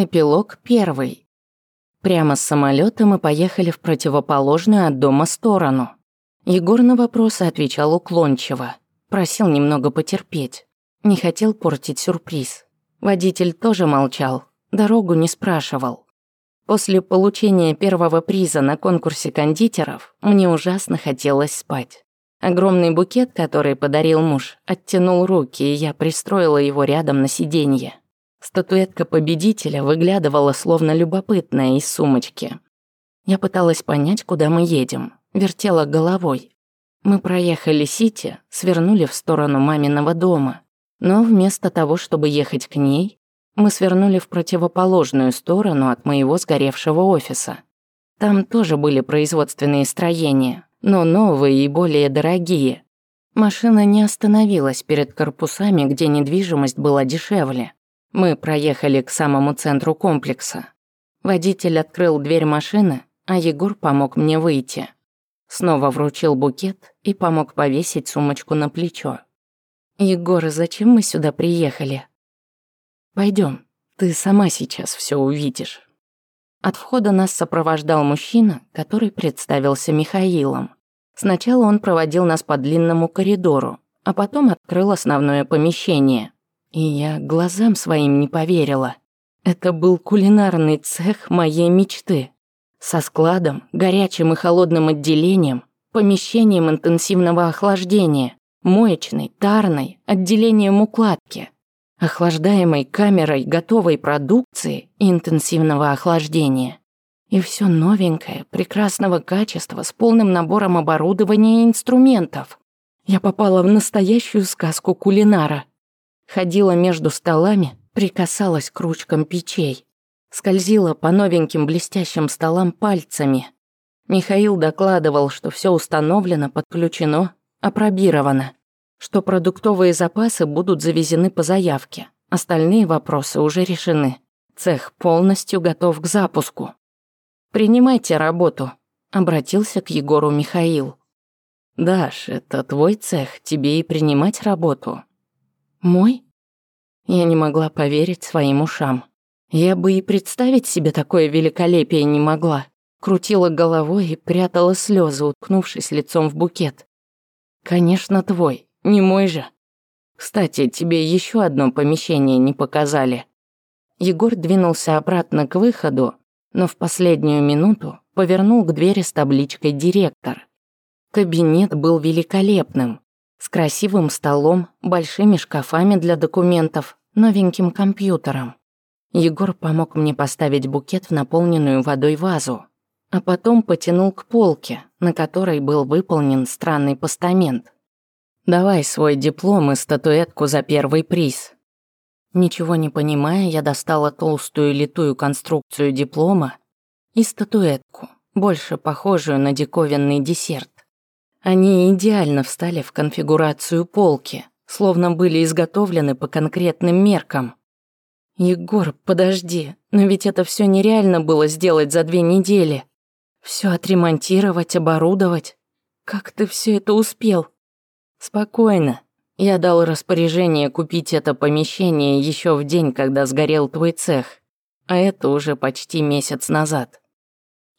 Эпилог первый. Прямо с самолета мы поехали в противоположную от дома сторону. Егор на вопросы отвечал уклончиво. Просил немного потерпеть. Не хотел портить сюрприз. Водитель тоже молчал, дорогу не спрашивал. После получения первого приза на конкурсе кондитеров мне ужасно хотелось спать. Огромный букет, который подарил муж, оттянул руки, и я пристроила его рядом на сиденье. Статуэтка победителя выглядывала словно любопытная из сумочки. Я пыталась понять, куда мы едем, вертела головой. Мы проехали Сити, свернули в сторону маминого дома, но вместо того, чтобы ехать к ней, мы свернули в противоположную сторону от моего сгоревшего офиса. Там тоже были производственные строения, но новые и более дорогие. Машина не остановилась перед корпусами, где недвижимость была дешевле. Мы проехали к самому центру комплекса. Водитель открыл дверь машины, а Егор помог мне выйти. Снова вручил букет и помог повесить сумочку на плечо. «Егор, а зачем мы сюда приехали?» Пойдем, ты сама сейчас все увидишь». От входа нас сопровождал мужчина, который представился Михаилом. Сначала он проводил нас по длинному коридору, а потом открыл основное помещение – и я глазам своим не поверила. Это был кулинарный цех моей мечты. Со складом, горячим и холодным отделением, помещением интенсивного охлаждения, моечной, тарной, отделением укладки, охлаждаемой камерой готовой продукции интенсивного охлаждения. И все новенькое, прекрасного качества, с полным набором оборудования и инструментов. Я попала в настоящую сказку кулинара – ходила между столами, прикасалась к ручкам печей, скользила по новеньким блестящим столам пальцами. Михаил докладывал, что все установлено, подключено, опробировано, что продуктовые запасы будут завезены по заявке, остальные вопросы уже решены. Цех полностью готов к запуску. «Принимайте работу», — обратился к Егору Михаил. «Даш, это твой цех, тебе и принимать работу». «Мой?» Я не могла поверить своим ушам. Я бы и представить себе такое великолепие не могла. Крутила головой и прятала слезы, уткнувшись лицом в букет. «Конечно, твой, не мой же. Кстати, тебе еще одно помещение не показали». Егор двинулся обратно к выходу, но в последнюю минуту повернул к двери с табличкой «Директор». Кабинет был великолепным, с красивым столом, большими шкафами для документов, новеньким компьютером. Егор помог мне поставить букет в наполненную водой вазу, а потом потянул к полке, на которой был выполнен странный постамент. «Давай свой диплом и статуэтку за первый приз». Ничего не понимая, я достала толстую литую конструкцию диплома и статуэтку, больше похожую на диковинный десерт. Они идеально встали в конфигурацию полки – словно были изготовлены по конкретным меркам. «Егор, подожди, но ведь это все нереально было сделать за две недели. Все отремонтировать, оборудовать. Как ты все это успел?» «Спокойно. Я дал распоряжение купить это помещение еще в день, когда сгорел твой цех, а это уже почти месяц назад».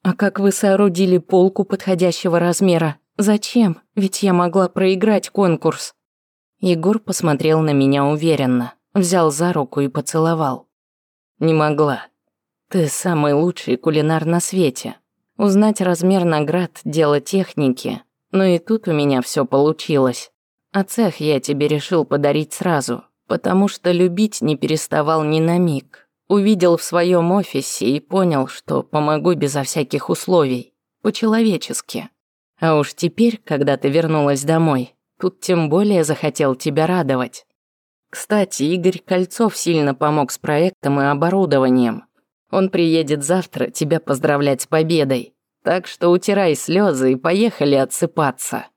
«А как вы соорудили полку подходящего размера? Зачем? Ведь я могла проиграть конкурс». Егор посмотрел на меня уверенно, взял за руку и поцеловал. Не могла. Ты самый лучший кулинар на свете. Узнать размер наград – дело техники, но и тут у меня все получилось. А цех я тебе решил подарить сразу, потому что любить не переставал ни на миг. Увидел в своем офисе и понял, что помогу безо всяких условий, по-человечески. А уж теперь, когда ты вернулась домой, Тут тем более захотел тебя радовать. Кстати, Игорь Кольцов сильно помог с проектом и оборудованием. Он приедет завтра тебя поздравлять с победой. Так что утирай слезы и поехали отсыпаться.